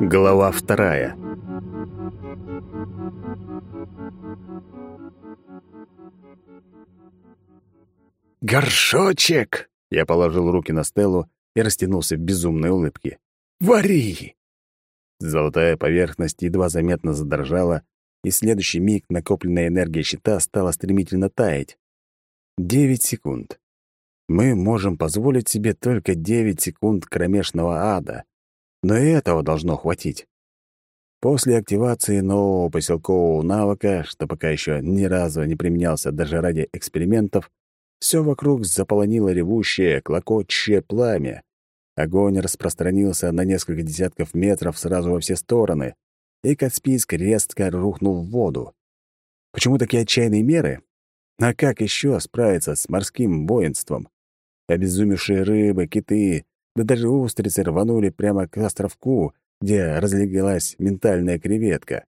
Глава вторая. «Горшочек!» — я положил руки на Стеллу и растянулся в безумной улыбке. «Вари!» Золотая поверхность едва заметно задрожала, и следующий миг накопленная энергия щита стала стремительно таять. Девять секунд. Мы можем позволить себе только девять секунд кромешного ада, но и этого должно хватить. После активации нового поселкового навыка, что пока еще ни разу не применялся даже ради экспериментов, все вокруг заполонило ревущее, клокочущее пламя. Огонь распространился на несколько десятков метров сразу во все стороны, и Каспийск резко рухнул в воду. Почему такие отчаянные меры? А как еще справиться с морским воинством? Обезумевшие рыбы, киты, да даже устрицы рванули прямо к островку, где разлеглась ментальная креветка.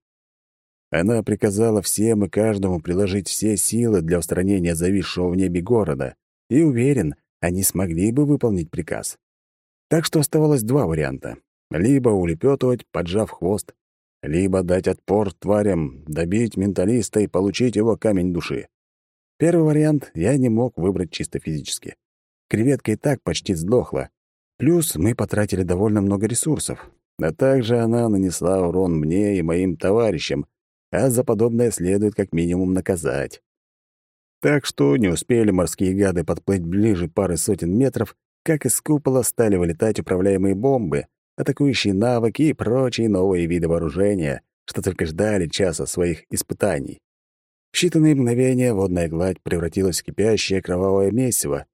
Она приказала всем и каждому приложить все силы для устранения зависшего в небе города, и, уверен, они смогли бы выполнить приказ. Так что оставалось два варианта. Либо улепетывать, поджав хвост, либо дать отпор тварям, добить менталиста и получить его камень души. Первый вариант я не мог выбрать чисто физически. Креветка и так почти сдохла. Плюс мы потратили довольно много ресурсов. А также она нанесла урон мне и моим товарищам, а за подобное следует как минимум наказать. Так что не успели морские гады подплыть ближе пары сотен метров, как из купола стали вылетать управляемые бомбы, атакующие навыки и прочие новые виды вооружения, что только ждали часа своих испытаний. В считанные мгновения водная гладь превратилась в кипящее кровавое месиво.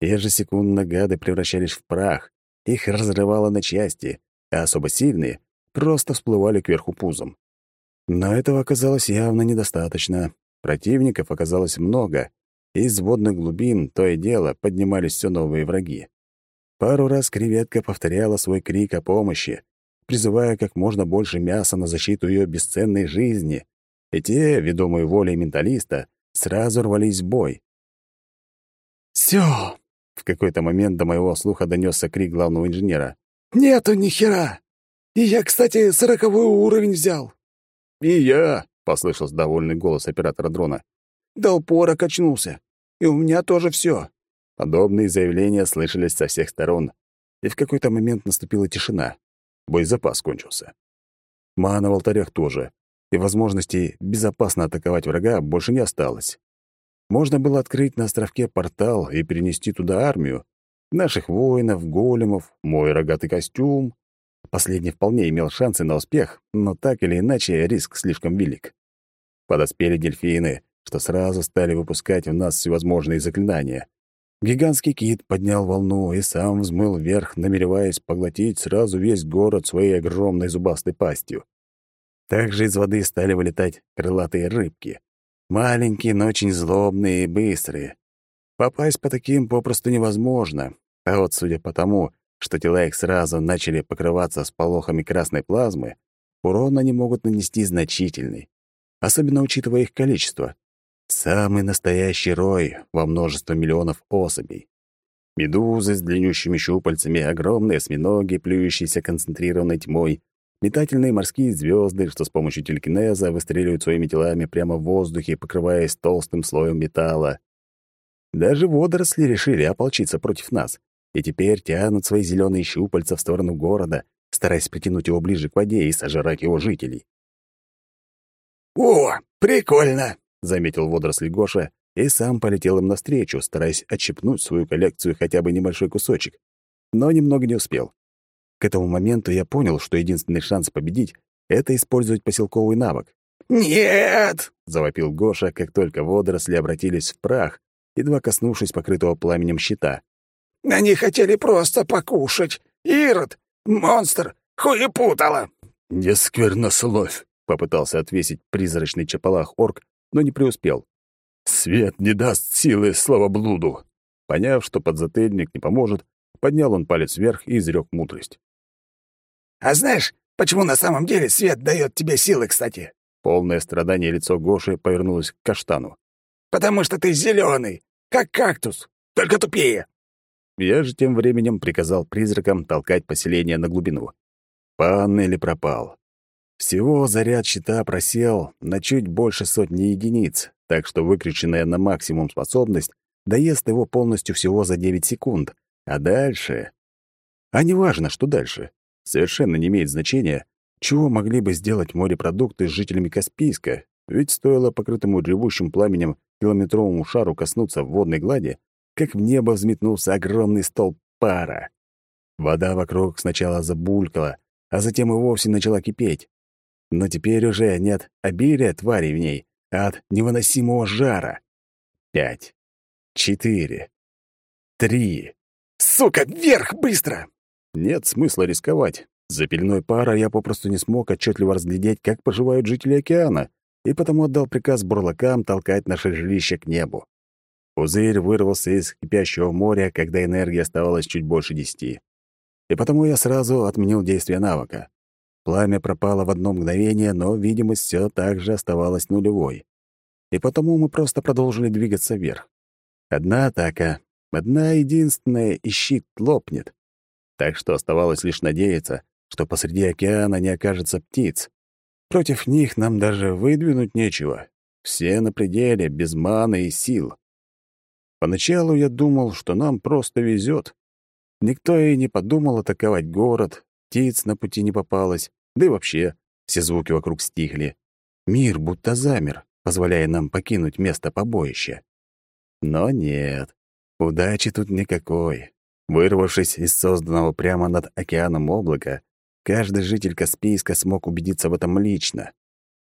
Ежесекундно гады превращались в прах, их разрывало на части, а особо сильные просто всплывали кверху пузом. Но этого оказалось явно недостаточно. Противников оказалось много. Из водных глубин то и дело поднимались все новые враги. Пару раз креветка повторяла свой крик о помощи, призывая как можно больше мяса на защиту ее бесценной жизни, и те, ведомые волей менталиста, сразу рвались в бой. «Всё!» — в какой-то момент до моего слуха донесся крик главного инженера. «Нету ни хера! И я, кстати, сороковой уровень взял!» «И я!» — послышался довольный голос оператора дрона. «До упора качнулся. И у меня тоже все. Подобные заявления слышались со всех сторон, и в какой-то момент наступила тишина. Боезапас кончился. Мана в алтарях тоже, и возможности безопасно атаковать врага больше не осталось. Можно было открыть на островке портал и перенести туда армию, наших воинов, големов, мой рогатый костюм, Последний вполне имел шансы на успех, но так или иначе риск слишком велик. Подоспели дельфины, что сразу стали выпускать в нас всевозможные заклинания. Гигантский кит поднял волну и сам взмыл вверх, намереваясь поглотить сразу весь город своей огромной зубастой пастью. Также из воды стали вылетать крылатые рыбки. Маленькие, но очень злобные и быстрые. Попасть по таким попросту невозможно. А вот судя по тому, что тела их сразу начали покрываться сполохами красной плазмы, урон они могут нанести значительный, особенно учитывая их количество. Самый настоящий рой во множество миллионов особей. Медузы с длиннющими щупальцами, огромные осьминоги, плюющиеся концентрированной тьмой, метательные морские звезды, что с помощью телекинеза выстреливают своими телами прямо в воздухе, покрываясь толстым слоем металла. Даже водоросли решили ополчиться против нас и теперь тянут свои зеленые щупальца в сторону города, стараясь притянуть его ближе к воде и сожрать его жителей. «О, прикольно!» — заметил водоросли Гоша и сам полетел им навстречу, стараясь отщипнуть свою коллекцию хотя бы небольшой кусочек. Но немного не успел. К этому моменту я понял, что единственный шанс победить — это использовать поселковый навык. «Нет!» — завопил Гоша, как только водоросли обратились в прах, едва коснувшись покрытого пламенем щита. Они хотели просто покушать. Ирод, монстр, хуепутало!» «Не сквернословь!» — попытался отвесить призрачный чаполах орк, но не преуспел. «Свет не даст силы словоблуду!» Поняв, что подзатыльник не поможет, поднял он палец вверх и изрек мудрость. «А знаешь, почему на самом деле свет дает тебе силы, кстати?» Полное страдание лицо Гоши повернулось к каштану. «Потому что ты зеленый, как кактус, только тупее!» Я же тем временем приказал призракам толкать поселение на глубину. Пан или пропал. Всего заряд щита просел на чуть больше сотни единиц, так что выключенная на максимум способность доест его полностью всего за 9 секунд. А дальше... А неважно, что дальше. Совершенно не имеет значения, чего могли бы сделать морепродукты с жителями Каспийска, ведь стоило покрытому ревущим пламенем километровому шару коснуться водной глади, как в небо взметнулся огромный столб пара. Вода вокруг сначала забулькала, а затем и вовсе начала кипеть. Но теперь уже нет обилия тварей в ней, а от невыносимого жара. Пять. Четыре. Три. «Сука, вверх, быстро!» Нет смысла рисковать. За пеленой пара я попросту не смог отчетливо разглядеть, как поживают жители океана, и потому отдал приказ бурлакам толкать наше жилище к небу. Пузырь вырвался из кипящего моря, когда энергии оставалось чуть больше десяти. И потому я сразу отменил действие навыка. Пламя пропало в одно мгновение, но видимость все так же оставалась нулевой. И потому мы просто продолжили двигаться вверх. Одна атака, одна единственная, и щит лопнет. Так что оставалось лишь надеяться, что посреди океана не окажется птиц. Против них нам даже выдвинуть нечего. Все на пределе, без маны и сил. Поначалу я думал, что нам просто везет. Никто и не подумал атаковать город, птиц на пути не попалось, да и вообще все звуки вокруг стихли. Мир будто замер, позволяя нам покинуть место побоища. Но нет, удачи тут никакой. Вырвавшись из созданного прямо над океаном облака, каждый житель Каспийска смог убедиться в этом лично.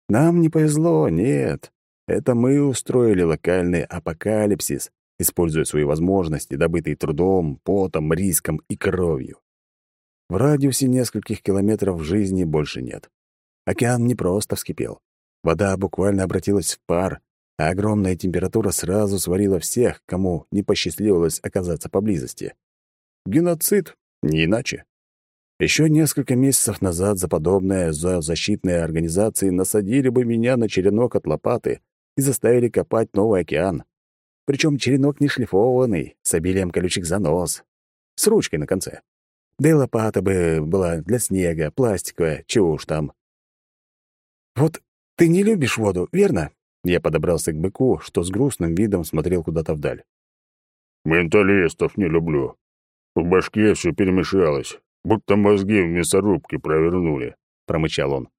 Нам не повезло, нет. Это мы устроили локальный апокалипсис, используя свои возможности, добытые трудом, потом, риском и кровью. В радиусе нескольких километров жизни больше нет. Океан не просто вскипел. Вода буквально обратилась в пар, а огромная температура сразу сварила всех, кому не посчастливилось оказаться поблизости. Геноцид, не иначе. Еще несколько месяцев назад за подобное зоозащитные организации насадили бы меня на черенок от лопаты и заставили копать новый океан. Причем черенок не шлифованный, с обилием колючих занос, с ручкой на конце. Да и лопата бы была для снега, пластиковая, чего уж там. «Вот ты не любишь воду, верно?» Я подобрался к быку, что с грустным видом смотрел куда-то вдаль. «Менталистов не люблю. В башке все перемешалось, будто мозги в мясорубке провернули», — промычал он.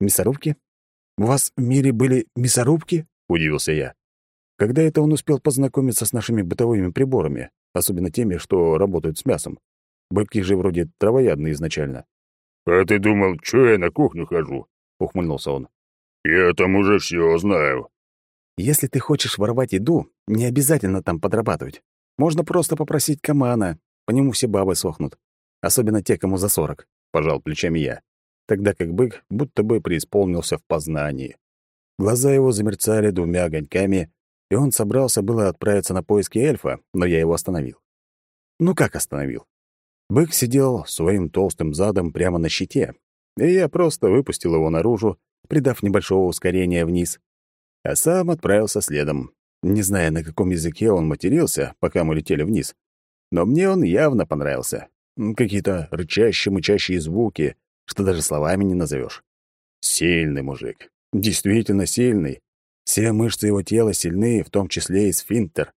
«Мясорубки? У вас в мире были мясорубки?» — удивился я. Когда это он успел познакомиться с нашими бытовыми приборами, особенно теми, что работают с мясом? Быки же вроде травоядные изначально. «А ты думал, что я на кухню хожу?» — ухмыльнулся он. «Я там уже все знаю». «Если ты хочешь воровать еду, не обязательно там подрабатывать. Можно просто попросить Камана, по нему все бабы сохнут. Особенно те, кому за сорок», — пожал плечами я, тогда как бык будто бы преисполнился в познании. Глаза его замерцали двумя огоньками, и он собрался было отправиться на поиски эльфа, но я его остановил. Ну как остановил? Бык сидел своим толстым задом прямо на щите, и я просто выпустил его наружу, придав небольшого ускорения вниз, а сам отправился следом, не зная, на каком языке он матерился, пока мы летели вниз. Но мне он явно понравился. Какие-то рычащие-мычащие звуки, что даже словами не назовешь. Сильный мужик. Действительно сильный. Все мышцы его тела сильны, в том числе и сфинктер.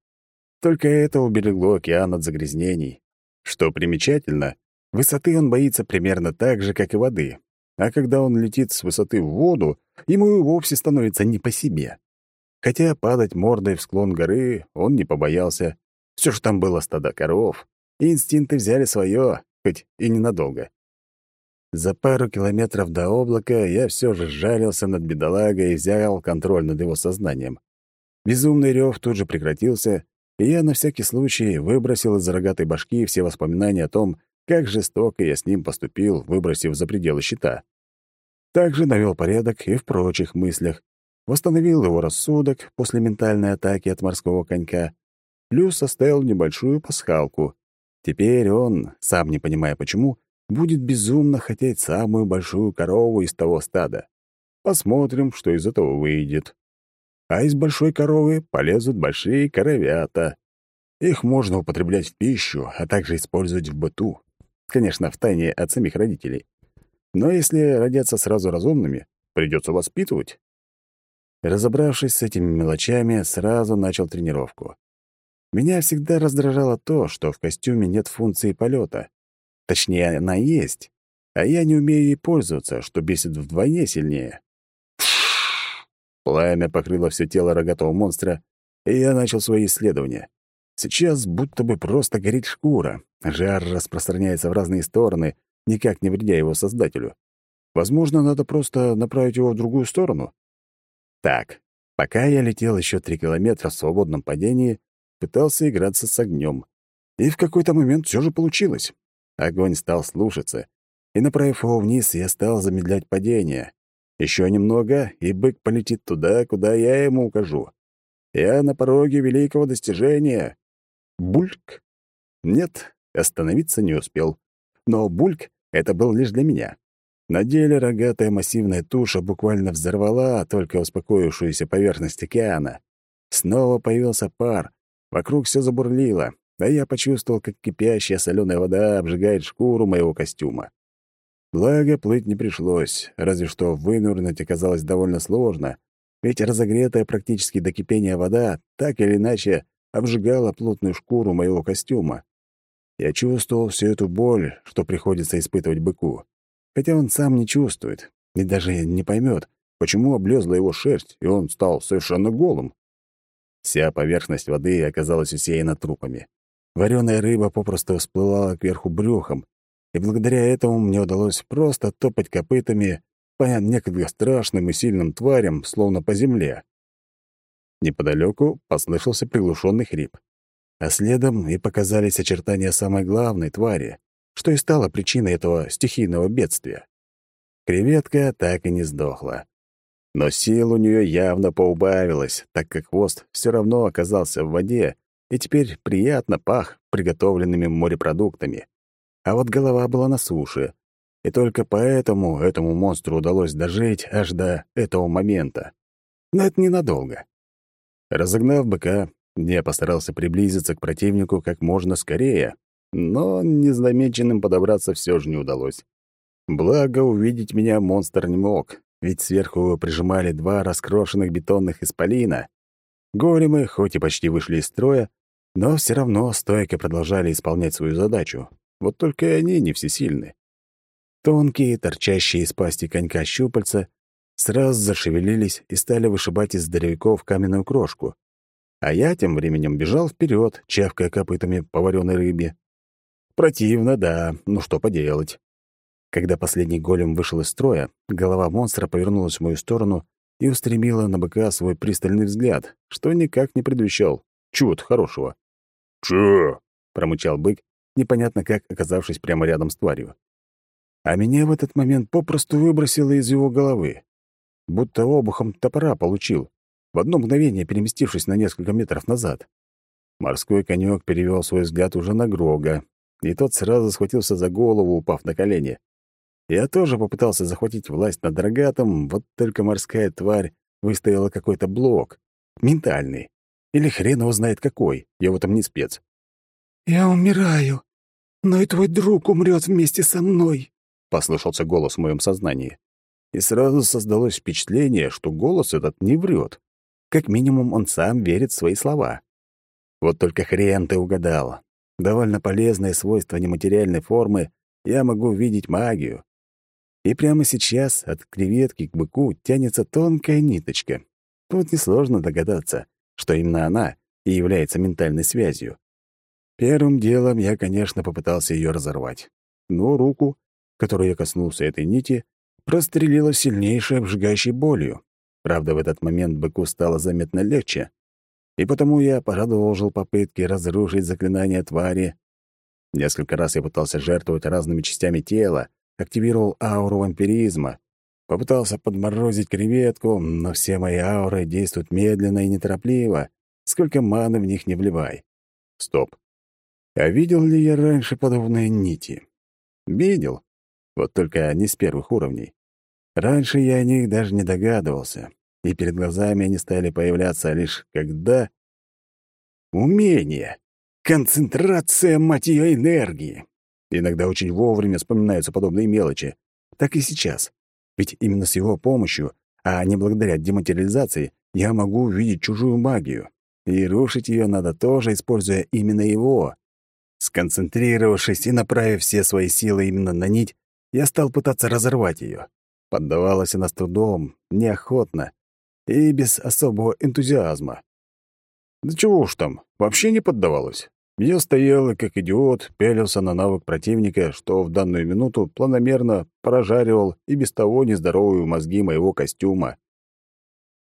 Только это уберегло океан от загрязнений. Что примечательно, высоты он боится примерно так же, как и воды. А когда он летит с высоты в воду, ему и вовсе становится не по себе. Хотя падать мордой в склон горы он не побоялся. Все же там было стадо коров, и инстинкты взяли свое, хоть и ненадолго. За пару километров до облака я все же сжалился над бедолагой и взял контроль над его сознанием. Безумный рев тут же прекратился, и я на всякий случай выбросил из рогатой башки все воспоминания о том, как жестоко я с ним поступил, выбросив за пределы щита. Также навел порядок и в прочих мыслях, восстановил его рассудок после ментальной атаки от морского конька, плюс составил небольшую пасхалку. Теперь он, сам не понимая почему, будет безумно хотеть самую большую корову из того стада. Посмотрим, что из этого выйдет. А из большой коровы полезут большие коровята. Их можно употреблять в пищу, а также использовать в быту. Конечно, в тайне от самих родителей. Но если родятся сразу разумными, придется воспитывать. Разобравшись с этими мелочами, сразу начал тренировку. Меня всегда раздражало то, что в костюме нет функции полета. Точнее, она есть, а я не умею ей пользоваться, что бесит вдвойне сильнее. Пламя покрыло все тело рогатого монстра, и я начал свои исследования. Сейчас будто бы просто горит шкура. Жар распространяется в разные стороны, никак не вредя его создателю. Возможно, надо просто направить его в другую сторону. Так, пока я летел еще три километра в свободном падении, пытался играться с огнем. И в какой-то момент все же получилось. Огонь стал слушаться, и, направив его вниз, я стал замедлять падение. Еще немного, и бык полетит туда, куда я ему укажу. Я на пороге великого достижения. Бульк? Нет, остановиться не успел. Но бульк — это был лишь для меня. На деле рогатая массивная туша буквально взорвала только успокоившуюся поверхность океана. Снова появился пар, вокруг все забурлило, а я почувствовал, как кипящая соленая вода обжигает шкуру моего костюма. Благо, плыть не пришлось, разве что вынырнуть оказалось довольно сложно, ведь разогретая практически до кипения вода так или иначе обжигала плотную шкуру моего костюма. Я чувствовал всю эту боль, что приходится испытывать быку. Хотя он сам не чувствует и даже не поймет, почему облезла его шерсть, и он стал совершенно голым. Вся поверхность воды оказалась усеяна трупами. Вареная рыба попросту всплывала кверху брюхом, и благодаря этому мне удалось просто топать копытами по некогда страшным и сильным тварям, словно по земле. Неподалеку послышался приглушенный хрип, а следом и показались очертания самой главной твари, что и стало причиной этого стихийного бедствия. Креветка так и не сдохла. Но сил у нее явно поубавилось, так как хвост все равно оказался в воде и теперь приятно пах приготовленными морепродуктами а вот голова была на суше. И только поэтому этому монстру удалось дожить аж до этого момента. Но это ненадолго. Разогнав быка, я постарался приблизиться к противнику как можно скорее, но незамеченным подобраться все же не удалось. Благо, увидеть меня монстр не мог, ведь сверху его прижимали два раскрошенных бетонных исполина. Големы, хоть и почти вышли из строя, но все равно стойко продолжали исполнять свою задачу. Вот только и они не всесильны. Тонкие, торчащие из пасти конька щупальца сразу зашевелились и стали вышибать из здоровяков каменную крошку. А я тем временем бежал вперед, чавкая копытами по вареной рыбе. Противно, да, ну что поделать. Когда последний голем вышел из строя, голова монстра повернулась в мою сторону и устремила на быка свой пристальный взгляд, что никак не предвещал чего-то хорошего. «Чё?» — промычал бык непонятно как оказавшись прямо рядом с тварью. А меня в этот момент попросту выбросило из его головы. Будто обухом топора получил, в одно мгновение переместившись на несколько метров назад. Морской конек перевел свой взгляд уже на Грога, и тот сразу схватился за голову, упав на колени. Я тоже попытался захватить власть над рогатом, вот только морская тварь выставила какой-то блок. Ментальный. Или хрен его знает какой, я в этом не спец. «Я умираю, но и твой друг умрет вместе со мной», — послышался голос в моем сознании. И сразу создалось впечатление, что голос этот не врет. Как минимум, он сам верит в свои слова. Вот только хрен ты угадал. Довольно полезное свойство нематериальной формы я могу видеть магию. И прямо сейчас от креветки к быку тянется тонкая ниточка. Тут несложно догадаться, что именно она и является ментальной связью. Первым делом я, конечно, попытался ее разорвать. Но руку, которой я коснулся этой нити, прострелила сильнейшей обжигающей болью. Правда, в этот момент быку стало заметно легче, и потому я продолжил попытки разрушить заклинание твари. Несколько раз я пытался жертвовать разными частями тела, активировал ауру вампиризма, попытался подморозить креветку, но все мои ауры действуют медленно и неторопливо, сколько маны в них не вливай. Стоп. А видел ли я раньше подобные нити? Видел. Вот только не с первых уровней. Раньше я о них даже не догадывался, и перед глазами они стали появляться лишь когда... Умение! Концентрация, мать ее, энергии. Иногда очень вовремя вспоминаются подобные мелочи. Так и сейчас. Ведь именно с его помощью, а не благодаря дематериализации, я могу увидеть чужую магию. И рушить ее надо тоже, используя именно его. Сконцентрировавшись и направив все свои силы именно на нить, я стал пытаться разорвать ее. Поддавалась она с трудом, неохотно и без особого энтузиазма. Да чего уж там, вообще не поддавалась. Я стоял и, как идиот, пялился на навык противника, что в данную минуту планомерно прожаривал и без того нездоровые мозги моего костюма.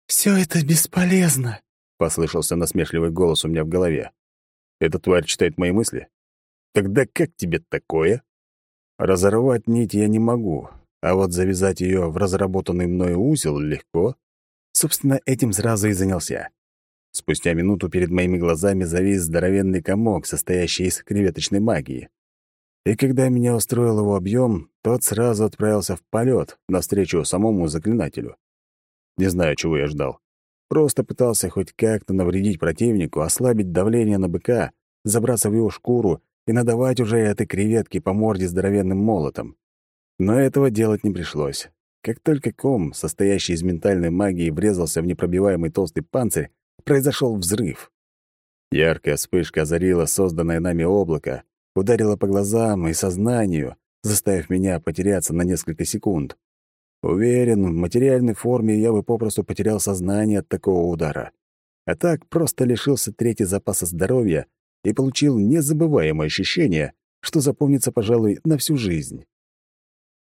«Все это бесполезно», — послышался насмешливый голос у меня в голове. «Эта тварь читает мои мысли? Тогда как тебе такое?» Разорвать нить я не могу, а вот завязать ее в разработанный мною узел легко. Собственно, этим сразу и занялся. Спустя минуту перед моими глазами завис здоровенный комок, состоящий из креветочной магии. И когда меня устроил его объем, тот сразу отправился в полет навстречу самому заклинателю. Не знаю, чего я ждал. Просто пытался хоть как-то навредить противнику, ослабить давление на быка, забраться в его шкуру и надавать уже этой креветке по морде здоровенным молотом. Но этого делать не пришлось. Как только ком, состоящий из ментальной магии, врезался в непробиваемый толстый панцирь, произошел взрыв. Яркая вспышка озарила созданное нами облако, ударила по глазам и сознанию, заставив меня потеряться на несколько секунд. Уверен, в материальной форме я бы попросту потерял сознание от такого удара. А так просто лишился трети запаса здоровья и получил незабываемое ощущение, что запомнится, пожалуй, на всю жизнь.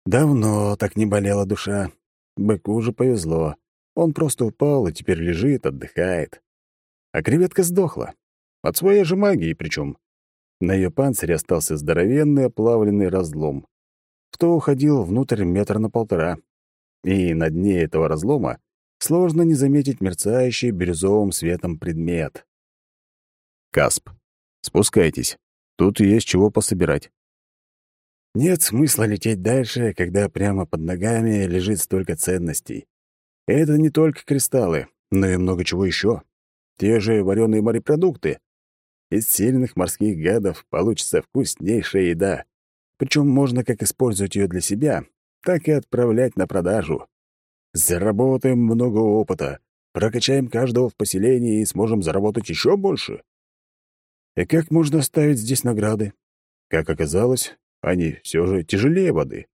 Давно так не болела душа. Быку же повезло. Он просто упал и теперь лежит, отдыхает. А креветка сдохла. От своей же магии причем. На ее панцире остался здоровенный оплавленный разлом. В то уходил внутрь метр на полтора. И на дне этого разлома сложно не заметить мерцающий бирюзовым светом предмет. Касп. Спускайтесь. Тут есть чего пособирать. Нет смысла лететь дальше, когда прямо под ногами лежит столько ценностей. Это не только кристаллы, но и много чего еще. Те же вареные морепродукты. Из сильных морских гадов получится вкуснейшая еда. Причем можно как использовать ее для себя, так и отправлять на продажу. Заработаем много опыта, прокачаем каждого в поселении и сможем заработать еще больше. И как можно ставить здесь награды? Как оказалось, они все же тяжелее воды.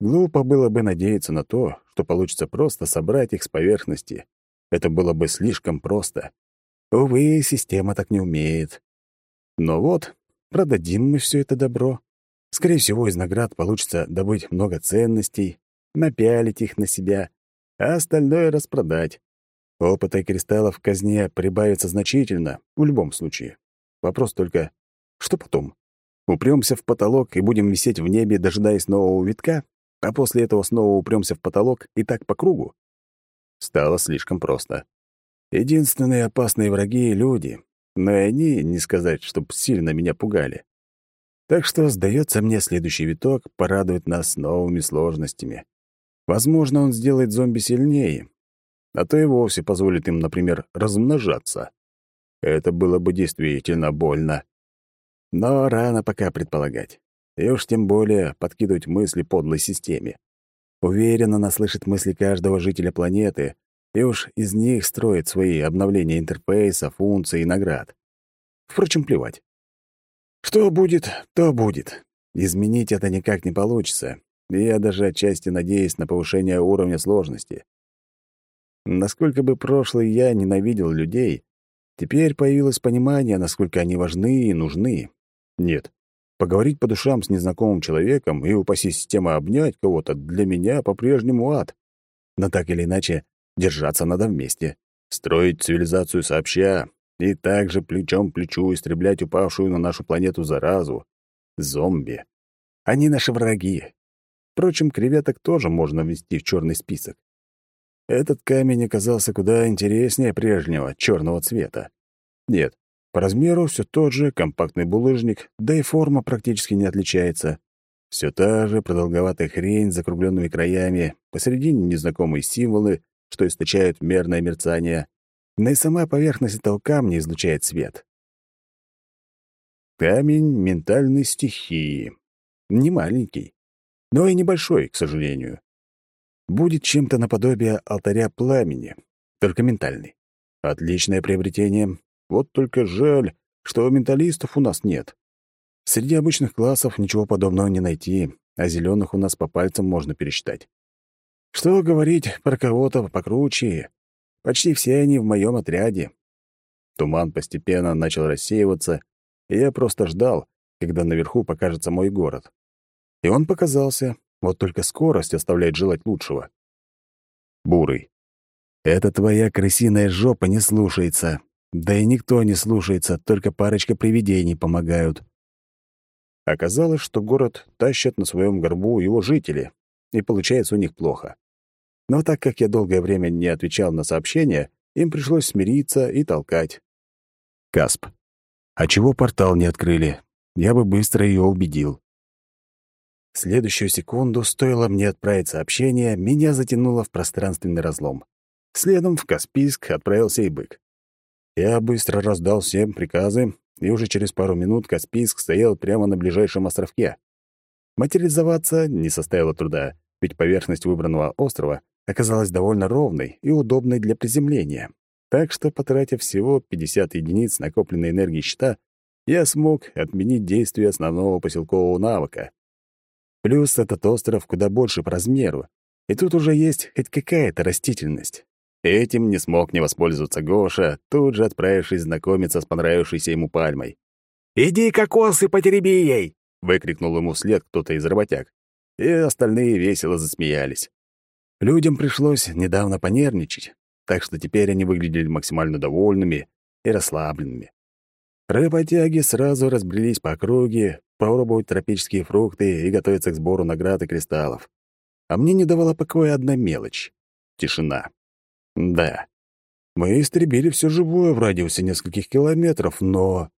Глупо было бы надеяться на то, что получится просто собрать их с поверхности. Это было бы слишком просто. Увы, система так не умеет. Но вот, продадим мы все это добро. Скорее всего, из наград получится добыть много ценностей, напялить их на себя, а остальное распродать. Опыта и кристаллов в казне прибавится значительно, в любом случае. Вопрос только, что потом? Упрёмся в потолок и будем висеть в небе, дожидаясь нового витка? А после этого снова упрёмся в потолок и так по кругу? Стало слишком просто. Единственные опасные враги — люди, но и они, не сказать, чтоб сильно меня пугали. Так что, сдается мне, следующий виток порадует нас новыми сложностями. Возможно, он сделает зомби сильнее, а то и вовсе позволит им, например, размножаться. Это было бы действительно больно. Но рано пока предполагать. И уж тем более подкидывать мысли подлой системе. Уверенно она слышит мысли каждого жителя планеты, и уж из них строит свои обновления интерфейса, функций и наград. Впрочем, плевать. Что будет, то будет. Изменить это никак не получится, я даже отчасти надеюсь на повышение уровня сложности. Насколько бы прошлый я ненавидел людей, теперь появилось понимание, насколько они важны и нужны. Нет, Поговорить по душам с незнакомым человеком и, упаси система, обнять кого-то для меня по-прежнему ад. Но так или иначе, держаться надо вместе. Строить цивилизацию сообща и также плечом к плечу истреблять упавшую на нашу планету заразу. Зомби. Они наши враги. Впрочем, креветок тоже можно ввести в черный список. Этот камень оказался куда интереснее прежнего, черного цвета. Нет, по размеру все тот же компактный булыжник, да и форма практически не отличается. Все та же продолговатая хрень с закругленными краями, посередине незнакомые символы, что источают мерное мерцание, но и сама поверхность этого камня излучает свет. Камень ментальной стихии. Не маленький, но и небольшой, к сожалению. Будет чем-то наподобие алтаря пламени, только ментальный. Отличное приобретение. Вот только жаль, что менталистов у нас нет. Среди обычных классов ничего подобного не найти, а зеленых у нас по пальцам можно пересчитать. Что говорить про кого-то покруче? Почти все они в моем отряде. Туман постепенно начал рассеиваться, и я просто ждал, когда наверху покажется мой город. И он показался, вот только скорость оставляет желать лучшего. Бурый. «Это твоя крысиная жопа не слушается. Да и никто не слушается, только парочка привидений помогают». Оказалось, что город тащат на своем горбу его жители, и получается у них плохо. Но так как я долгое время не отвечал на сообщения, им пришлось смириться и толкать. Касп. А чего портал не открыли? Я бы быстро ее убедил. В следующую секунду, стоило мне отправить сообщение, меня затянуло в пространственный разлом. Следом в Каспийск отправился и бык. Я быстро раздал всем приказы, и уже через пару минут Каспийск стоял прямо на ближайшем островке. Материализоваться не составило труда, ведь поверхность выбранного острова оказалась довольно ровной и удобной для приземления. Так что, потратив всего 50 единиц накопленной энергии щита, я смог отменить действие основного поселкового навыка. Плюс этот остров куда больше по размеру, и тут уже есть хоть какая-то растительность. Этим не смог не воспользоваться Гоша, тут же отправившись знакомиться с понравившейся ему пальмой. «Иди кокосы потереби ей!» — выкрикнул ему вслед кто-то из работяг. И остальные весело засмеялись. Людям пришлось недавно понервничать, так что теперь они выглядели максимально довольными и расслабленными. Работяги сразу разбрелись по округе, попробовать тропические фрукты и готовиться к сбору наград и кристаллов. А мне не давала покоя одна мелочь — тишина. Да, мы истребили все живое в радиусе нескольких километров, но...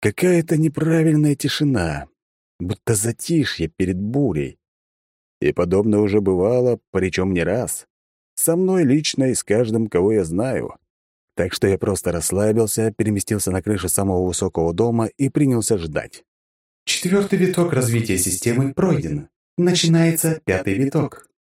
Какая-то неправильная тишина, будто затишье перед бурей. И подобное уже бывало, причем не раз. Со мной лично и с каждым, кого я знаю. Так что я просто расслабился, переместился на крышу самого высокого дома и принялся ждать. Четвертый виток развития системы пройден. Начинается пятый виток.